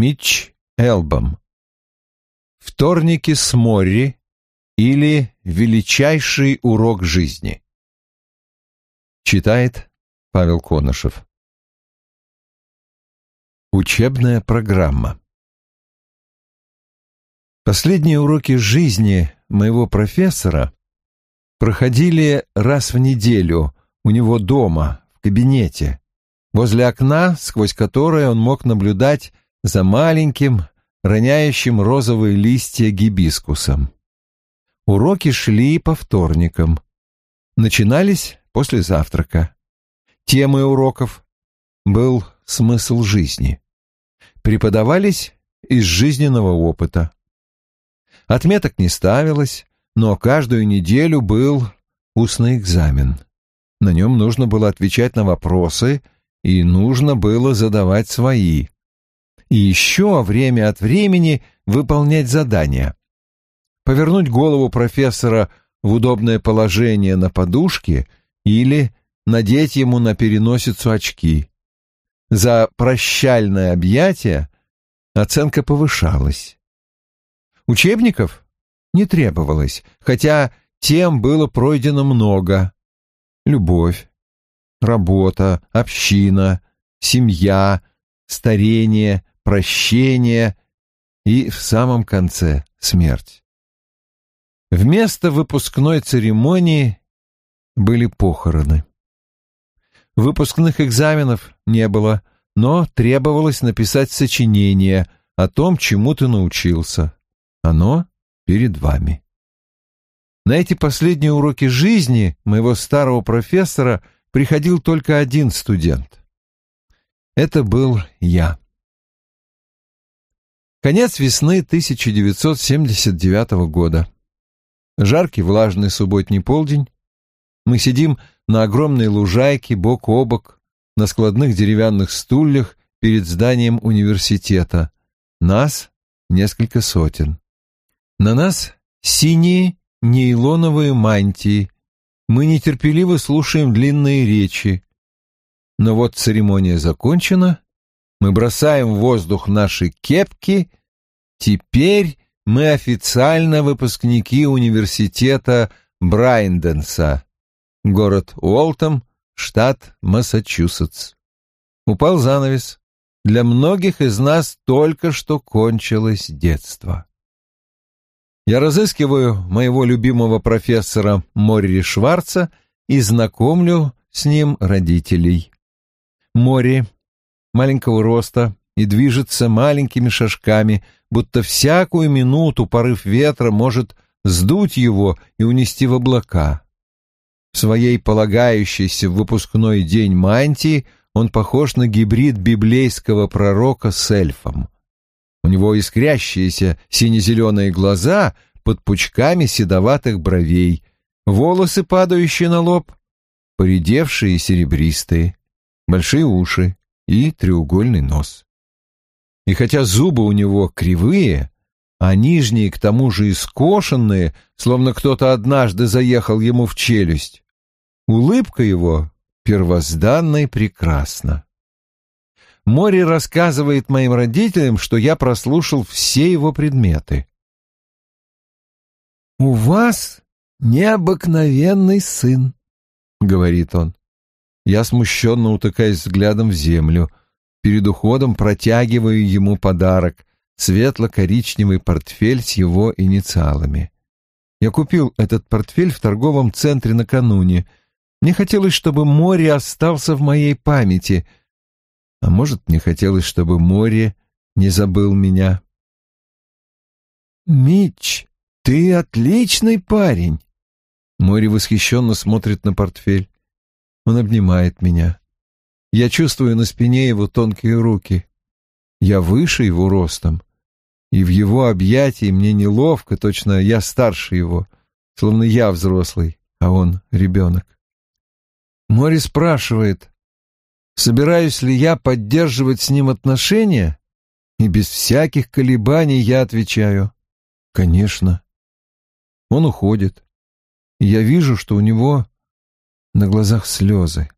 Митч Элбом. Вторники с Морри или Величайший урок жизни. Читает Павел Конышев. Учебная программа. Последние уроки жизни моего профессора проходили раз в неделю у него дома, в кабинете, возле окна, сквозь которое он мог наблюдать за маленьким, роняющим розовые листья гибискусом. Уроки шли по вторникам. Начинались после завтрака. Темой уроков был смысл жизни. Преподавались из жизненного опыта. Отметок не ставилось, но каждую неделю был устный экзамен. На нем нужно было отвечать на вопросы, и нужно было задавать свои. И еще время от времени выполнять задания. Повернуть голову профессора в удобное положение на подушке или надеть ему на переносицу очки. За прощальное объятие оценка повышалась. Учебников не требовалось, хотя тем было пройдено много. Любовь, работа, община, семья, старение, прощение и в самом конце смерть. Вместо выпускной церемонии были похороны. Выпускных экзаменов не было, но требовалось написать сочинение о том, чему ты научился. Оно перед вами. На эти последние уроки жизни моего старого профессора приходил только один студент. Это был я. Конец весны 1979 года. Жаркий влажный субботний полдень. Мы сидим на огромной лужайке бок о бок на складных деревянных стульях перед зданием университета. Нас несколько сотен. На нас синие нейлоновые мантии. Мы нетерпеливо слушаем длинные речи. Но вот церемония закончена. Мы бросаем в воздух наши кепки. Теперь мы официально выпускники университета Брайнденса, город Уолтом, штат Массачусетс. Упал занавес. Для многих из нас только что кончилось детство. Я разыскиваю моего любимого профессора Морри Шварца и знакомлю с ним родителей. Морри маленького роста и движется маленькими шажками, будто всякую минуту порыв ветра может сдуть его и унести в облака. В своей полагающейся в выпускной день мантии он похож на гибрид библейского пророка с эльфом. У него искрящиеся сине-зеленые глаза под пучками седоватых бровей, волосы, падающие на лоб, поредевшие серебристые, большие уши и треугольный нос. И хотя зубы у него кривые, а нижние к тому же искошенные, словно кто-то однажды заехал ему в челюсть, улыбка его первозданна и прекрасна. Мори рассказывает моим родителям, что я прослушал все его предметы. «У вас необыкновенный сын», — говорит он. Я смущенно утыкаюсь взглядом в землю. Перед уходом протягиваю ему подарок — светло-коричневый портфель с его инициалами. Я купил этот портфель в торговом центре накануне. Мне хотелось, чтобы море остался в моей памяти — а может, мне хотелось, чтобы море не забыл меня. «Митч, ты отличный парень!» Море восхищенно смотрит на портфель. Он обнимает меня. Я чувствую на спине его тонкие руки. Я выше его ростом. И в его объятии мне неловко, точно я старше его, словно я взрослый, а он ребенок. Море спрашивает, собираюсь ли я поддерживать с ним отношения, и без всяких колебаний я отвечаю «Конечно». Он уходит, я вижу, что у него на глазах слезы.